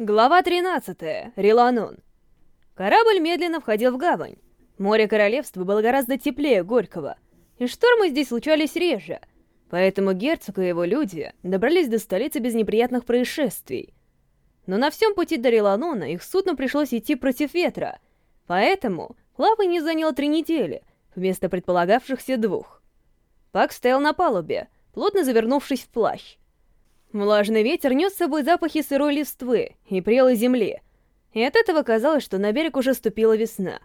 Глава 13. Реланон. Корабль медленно входил в гавань. Море королевства было гораздо теплее Горького, и штормы здесь случались реже, поэтому герцог и его люди добрались до столицы без неприятных происшествий. Но на всем пути до Реланона их судно пришлось идти против ветра, поэтому плавание заняло три недели, вместо предполагавшихся двух. Пак стоял на палубе, плотно завернувшись в плащ. Влажный ветер нес с собой запахи сырой листвы и прелой земли, и от этого казалось, что на берег уже ступила весна.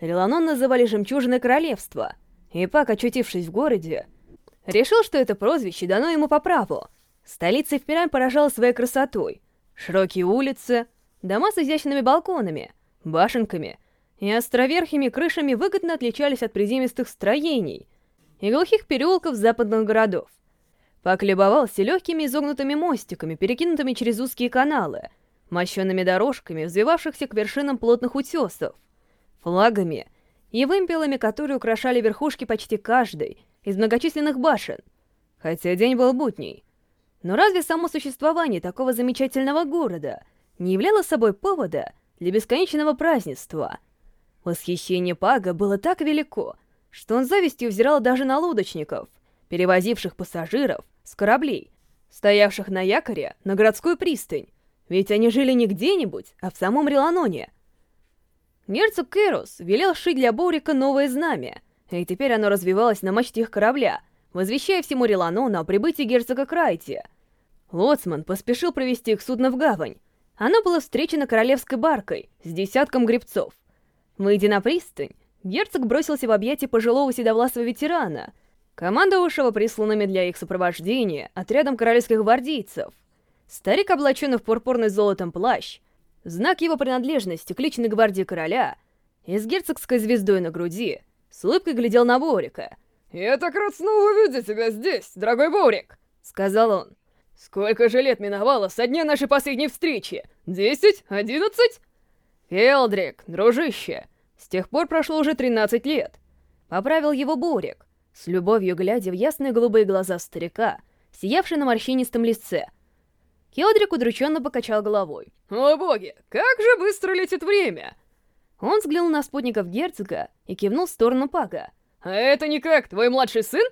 Реланон называли «жемчужиной королевства», и Пак, очутившись в городе, решил, что это прозвище дано ему по праву. Столица впрямь поражала своей красотой. Широкие улицы, дома с изящными балконами, башенками и островерхими крышами выгодно отличались от приземистых строений и глухих переулков западных городов. Пак любовался легкими изогнутыми мостиками, перекинутыми через узкие каналы, мощенными дорожками, взвивавшихся к вершинам плотных утесов, флагами и вымпелами, которые украшали верхушки почти каждой из многочисленных башен, хотя день был будний. Но разве само существование такого замечательного города не являло собой повода для бесконечного празднества? Восхищение Пага было так велико, что он завистью взирал даже на лодочников, перевозивших пассажиров с кораблей, стоявших на якоре на городскую пристань, ведь они жили не где-нибудь, а в самом Реланоне. Герцог Кэрос велел шить для Борика новое знамя, и теперь оно развивалось на мачте их корабля, возвещая всему Реланону о прибытии герцога Крайти. Лоцман поспешил провести их судно в гавань. Оно было встречено королевской баркой с десятком гребцов. Выйдя на пристань, герцог бросился в объятия пожилого седовласого ветерана — командовавшего присланными для их сопровождения отрядом королевских гвардейцев. Старик, облаченный в пурпурный золотом плащ, знак его принадлежности к личной гвардии короля, и с герцогской звездой на груди, с улыбкой глядел на Борика. «Я так рад снова видеть тебя здесь, дорогой Борик!» — сказал он. «Сколько же лет миновало со дня нашей последней встречи? Десять? Одиннадцать?» «Элдрик, дружище, с тех пор прошло уже тринадцать лет», — поправил его Борик, с любовью глядя в ясные голубые глаза старика, сиявшие на морщинистом лице. Келдрик удрученно покачал головой. «О боги, как же быстро летит время!» Он взглянул на спутников герцога и кивнул в сторону Пага. «А это не как, твой младший сын?»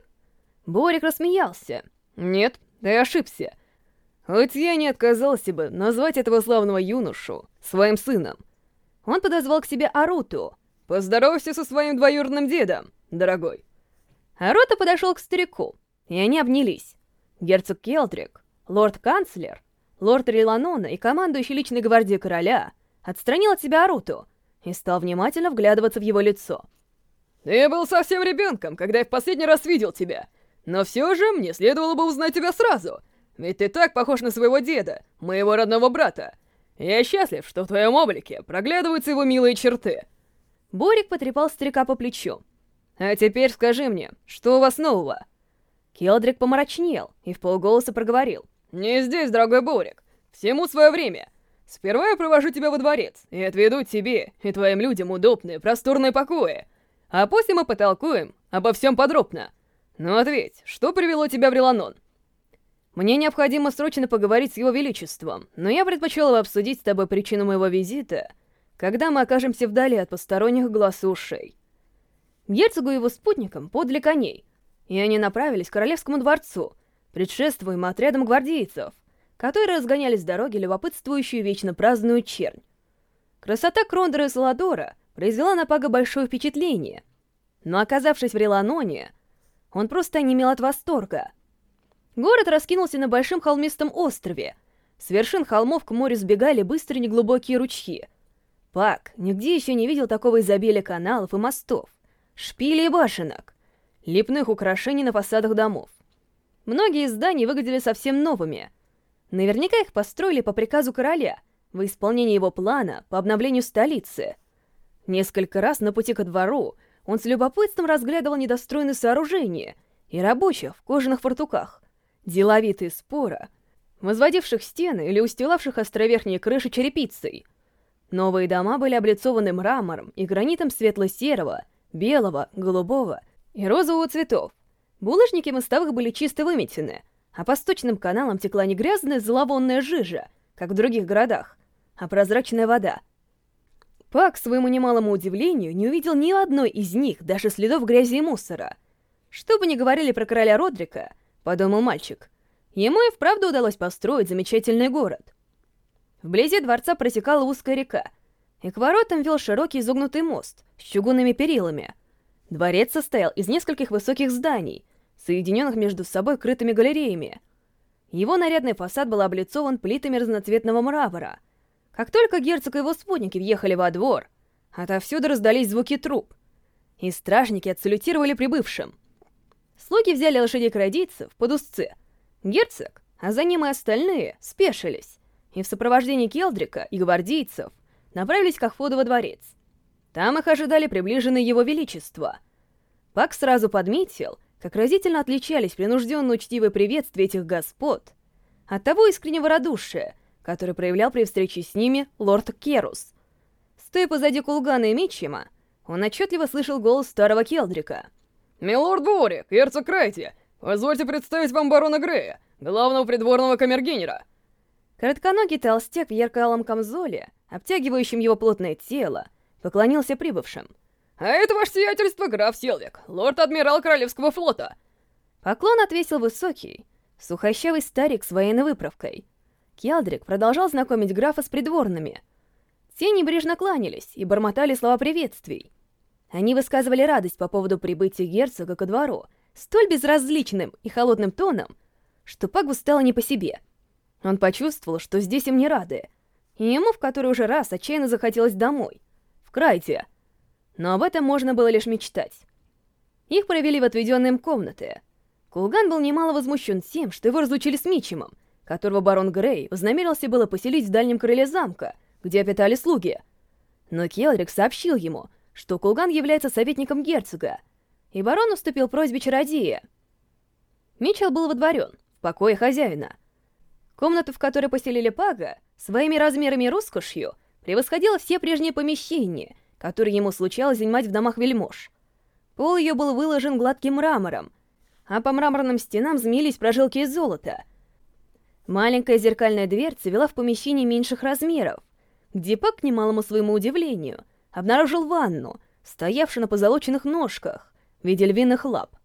Борик рассмеялся. «Нет, ты ошибся. Хоть я не отказался бы назвать этого славного юношу своим сыном». Он подозвал к себе Аруту. «Поздоровайся со своим двоюродным дедом, дорогой». Рота подошел к старику, и они обнялись. Герцог Келдрик, лорд-канцлер, лорд Риланона и командующий личной гвардией короля отстранил от себя Аруту и стал внимательно вглядываться в его лицо. «Ты был совсем ребенком, когда я в последний раз видел тебя, но все же мне следовало бы узнать тебя сразу, ведь ты так похож на своего деда, моего родного брата. Я счастлив, что в твоем облике проглядываются его милые черты». Борик потрепал старика по плечу. А теперь скажи мне, что у вас нового?» Келдрик помрачнел и в полголоса проговорил. «Не здесь, дорогой Борик. Всему свое время. Сперва я провожу тебя во дворец и отведу тебе и твоим людям удобные, просторные покои. А после мы потолкуем обо всем подробно. Ну ответь, что привело тебя в Реланон?» «Мне необходимо срочно поговорить с его величеством, но я предпочел обсудить с тобой причину моего визита, когда мы окажемся вдали от посторонних глаз ушей». Герцогу и его спутникам подали коней, и они направились к королевскому дворцу, предшествуемым отрядом гвардейцев, которые разгоняли с дороги любопытствующую вечно праздную чернь. Красота Крондора и Саладора произвела на Пага большое впечатление, но оказавшись в Реланоне, он просто онемел от восторга. Город раскинулся на большом холмистом острове. С вершин холмов к морю сбегали быстрые неглубокие ручьи. Пак нигде еще не видел такого изобилия каналов и мостов шпилей башенок, лепных украшений на фасадах домов. Многие из зданий выглядели совсем новыми. Наверняка их построили по приказу короля, в исполнении его плана по обновлению столицы. Несколько раз на пути ко двору он с любопытством разглядывал недостроенные сооружения и рабочих в кожаных фартуках, деловитые спора, возводивших стены или устилавших островерхние крыши черепицей. Новые дома были облицованы мрамором и гранитом светло-серого, белого, голубого и розового цветов. Булыжники мостовых были чисто выметены, а по сточным каналам текла не грязная зловонная жижа, как в других городах, а прозрачная вода. Пак, к своему немалому удивлению, не увидел ни одной из них, даже следов грязи и мусора. Что бы ни говорили про короля Родрика, подумал мальчик, ему и вправду удалось построить замечательный город. Вблизи дворца протекала узкая река, и к воротам вел широкий изогнутый мост с чугунными перилами. Дворец состоял из нескольких высоких зданий, соединенных между собой крытыми галереями. Его нарядный фасад был облицован плитами разноцветного мрамора — как только герцог и его спутники въехали во двор, отовсюду раздались звуки труп, и стражники отсалютировали прибывшим. Слуги взяли лошадей крадийцев под узцы. Герцог, а за ним и остальные, спешились, и в сопровождении Келдрика и гвардейцев направились к входу во дворец. Там их ожидали приближенные его величества. Пак сразу подметил, как разительно отличались принужденно-учтивые приветствия этих господ от того искреннего радушия, который проявлял при встрече с ними лорд Керус. Стоя позади Кулгана и Митчима, он отчетливо слышал голос старого Келдрика. «Милорд Борик, герцог Крайти, позвольте представить вам барона Грея, главного придворного камергинера». Коротконогий толстяк в ярко-алом камзоле, обтягивающем его плотное тело, поклонился прибывшим. «А это ваше сиятельство, граф Селвик, лорд-адмирал Королевского флота». Поклон отвесил высокий, сухощавый старик с военной выправкой — Келдрик продолжал знакомить графа с придворными. Все небрежно кланялись и бормотали слова приветствий. Они высказывали радость по поводу прибытия герцога ко двору, столь безразличным и холодным тоном, что Пагу стало не по себе. Он почувствовал, что здесь им не рады, и ему в который уже раз отчаянно захотелось домой, в Крайте. Но об этом можно было лишь мечтать. Их провели в отведенные им комнаты. Кулган был немало возмущен тем, что его разлучили с Мичемом, которого барон Грей вознамерился было поселить в дальнем крыле замка, где обитали слуги. Но Келрик сообщил ему, что Кулган является советником герцога, и барон уступил просьбе чародея. Мичел был водворен в покое хозяина. Комната, в которой поселили Пага, своими размерами и роскошью превосходила все прежние помещения, которые ему случалось занимать в домах вельмож. Пол ее был выложен гладким мрамором, а по мраморным стенам змеились прожилки из золота — Маленькая зеркальная дверца вела в помещение меньших размеров, где Пак, к немалому своему удивлению, обнаружил ванну, стоявшую на позолоченных ножках в виде львиных лап.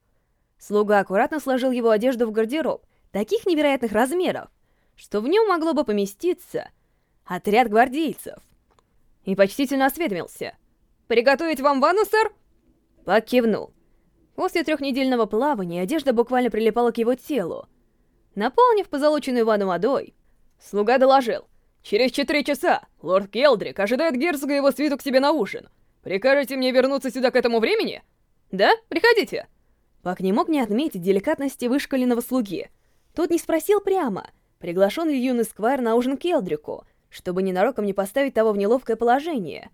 Слуга аккуратно сложил его одежду в гардероб таких невероятных размеров, что в нем могло бы поместиться отряд гвардейцев. И почтительно осведомился. «Приготовить вам ванну, сэр?» Пак кивнул. После трехнедельного плавания одежда буквально прилипала к его телу, Наполнив позолоченную ванну водой, слуга доложил. «Через четыре часа лорд Келдрик ожидает герцога его свиту к себе на ужин. Прикажете мне вернуться сюда к этому времени?» «Да, приходите». Пак не мог не отметить деликатности вышкаленного слуги. Тот не спросил прямо, приглашен ли юный сквайр на ужин Келдрику, чтобы ненароком не поставить того в неловкое положение.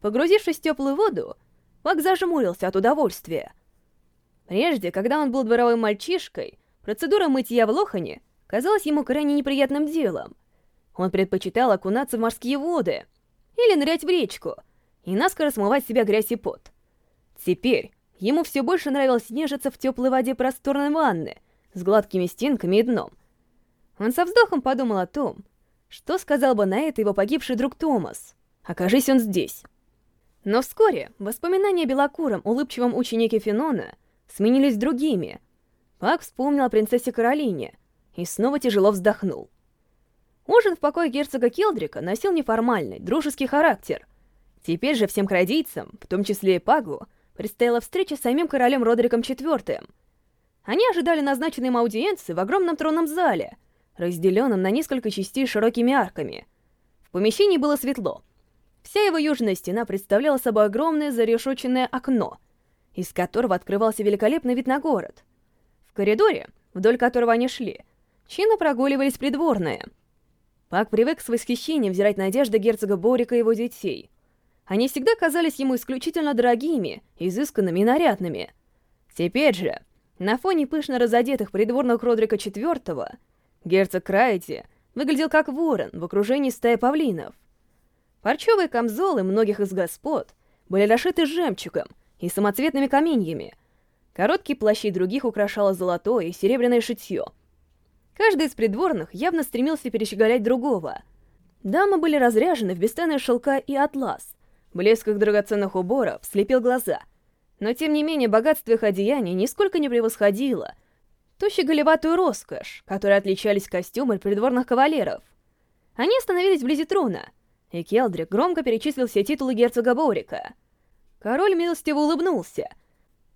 Погрузившись в теплую воду, Пак зажмурился от удовольствия. Прежде, когда он был дворовым мальчишкой, Процедура мытья в лохане казалась ему крайне неприятным делом. Он предпочитал окунаться в морские воды или нырять в речку и наскоро смывать себя грязь и пот. Теперь ему все больше нравилось нежиться в теплой воде просторной ванны с гладкими стенками и дном. Он со вздохом подумал о том, что сказал бы на это его погибший друг Томас, окажись он здесь. Но вскоре воспоминания о белокуром, улыбчивом ученике Фенона сменились другими — Пак вспомнил о принцессе Каролине и снова тяжело вздохнул. Ужин в покое герцога Келдрика носил неформальный, дружеский характер. Теперь же всем крадийцам, в том числе и Пагу, предстояла встреча с самим королем Родриком IV. Они ожидали назначенной им аудиенции в огромном тронном зале, разделенном на несколько частей широкими арками. В помещении было светло. Вся его южная стена представляла собой огромное зарешоченное окно, из которого открывался великолепный вид на город — в коридоре, вдоль которого они шли, чинно прогуливались придворные. Пак привык с восхищением взирать надежды герцога Борика и его детей. Они всегда казались ему исключительно дорогими, изысканными и нарядными. Теперь же, на фоне пышно разодетых придворных Родрика IV, герцог Крайти выглядел как ворон в окружении стаи павлинов. Парчевые камзолы многих из господ были расшиты жемчугом и самоцветными каменьями — Короткие плащи других украшало золотое и серебряное шитье. Каждый из придворных явно стремился перещеголять другого. Дамы были разряжены в бесценные шелка и атлас. Блеск их драгоценных уборов слепил глаза. Но тем не менее богатство их одеяний нисколько не превосходило ту щеголеватую роскошь, которой отличались костюмы придворных кавалеров. Они остановились вблизи трона, и Келдрик громко перечислил все титулы герцога Борика. Король милостиво улыбнулся.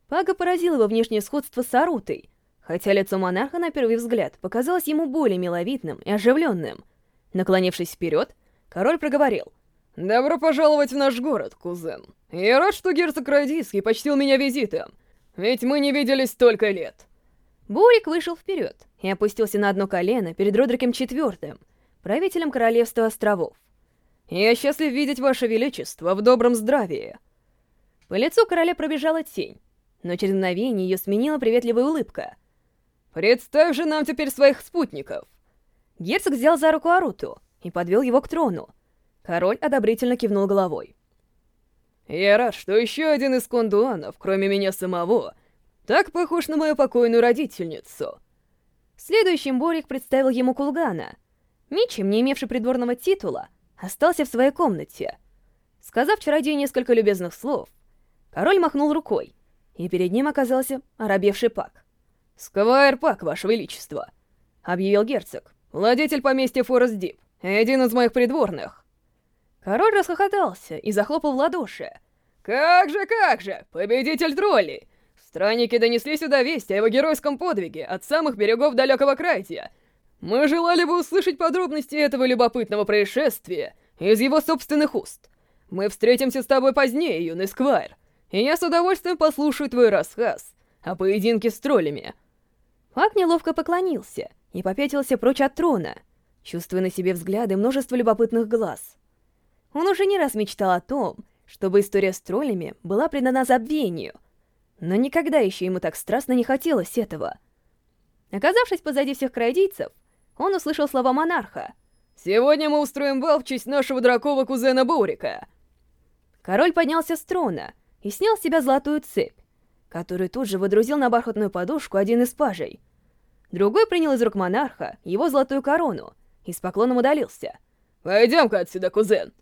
Пага поразил его внешнее сходство с Арутой, хотя лицо монарха на первый взгляд показалось ему более миловидным и оживленным. Наклонившись вперед, король проговорил. «Добро пожаловать в наш город, кузен. Я рад, что герцог Радийский почтил меня визитом, ведь мы не виделись столько лет». Бурик вышел вперед и опустился на одно колено перед Родриком IV, правителем Королевства Островов. «Я счастлив видеть Ваше Величество в добром здравии». По лицу короля пробежала тень, но через мгновение ее сменила приветливая улыбка. «Представь же нам теперь своих спутников!» Герцог взял за руку Аруту и подвел его к трону. Король одобрительно кивнул головой. «Я рад, что еще один из кондуанов, кроме меня самого, так похож на мою покойную родительницу». Следующим Борик представил ему Кулгана. Мичем, не имевший придворного титула, остался в своей комнате. Сказав чародею несколько любезных слов, король махнул рукой, и перед ним оказался оробевший Пак. «Сквайр Пак, ваше величество», — объявил герцог, владетель поместья Форест Дип, один из моих придворных. Король расхохотался и захлопал в ладоши. «Как же, как же! Победитель троллей! Странники донесли сюда весть о его геройском подвиге от самых берегов далекого Крайтия. Мы желали бы услышать подробности этого любопытного происшествия из его собственных уст. Мы встретимся с тобой позднее, юный Сквайр, и я с удовольствием послушаю твой рассказ о поединке с троллями». Пак неловко поклонился и попятился прочь от трона, чувствуя на себе взгляды множества любопытных глаз. Он уже не раз мечтал о том, чтобы история с троллями была предана забвению, но никогда еще ему так страстно не хотелось этого. Оказавшись позади всех крайдийцев, он услышал слова монарха. «Сегодня мы устроим бал в честь нашего дракова кузена Бурика». Король поднялся с трона и снял с себя золотую цепь, которую тут же выдрузил на бархатную подушку один из пажей. Другой принял из рук монарха его золотую корону и с поклоном удалился. «Пойдем-ка отсюда, кузен!»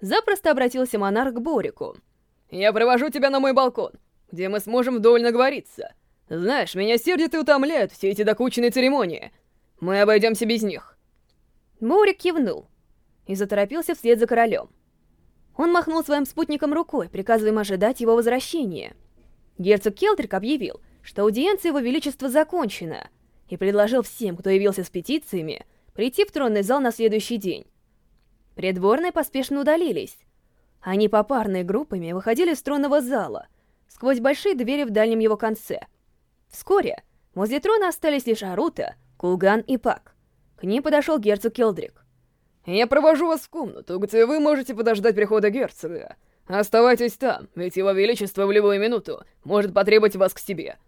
Запросто обратился монарх к Борику. «Я провожу тебя на мой балкон, где мы сможем вдоволь наговориться. Знаешь, меня сердят и утомляют все эти докученные церемонии. Мы обойдемся без них». Борик кивнул и заторопился вслед за королем. Он махнул своим спутникам рукой, приказывая им ожидать его возвращения. Герцог Келтрик объявил, что аудиенция его величества закончена, и предложил всем, кто явился с петициями, прийти в тронный зал на следующий день. Придворные поспешно удалились. Они попарные группами выходили из тронного зала, сквозь большие двери в дальнем его конце. Вскоре возле трона остались лишь Арута, Кулган и Пак. К ним подошел герцог Келдрик. «Я провожу вас в комнату, где вы можете подождать прихода герцога. Оставайтесь там, ведь его величество в любую минуту может потребовать вас к себе».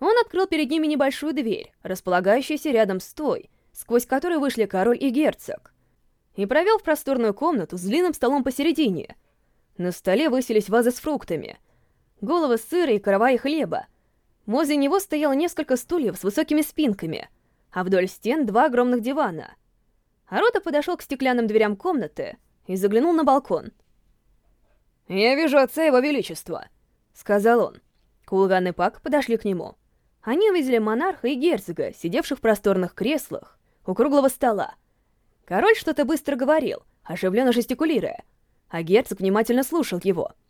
Он открыл перед ними небольшую дверь, располагающуюся рядом с той, сквозь которую вышли король и герцог и провел в просторную комнату с длинным столом посередине. На столе высились вазы с фруктами, головы сыра и караваи хлеба. Возле него стояло несколько стульев с высокими спинками, а вдоль стен два огромных дивана. Арота подошел к стеклянным дверям комнаты и заглянул на балкон. «Я вижу отца его величества», — сказал он. Кулган и Пак подошли к нему. Они увидели монарха и герцога, сидевших в просторных креслах у круглого стола. Король что-то быстро говорил, оживленно жестикулируя, а герцог внимательно слушал его —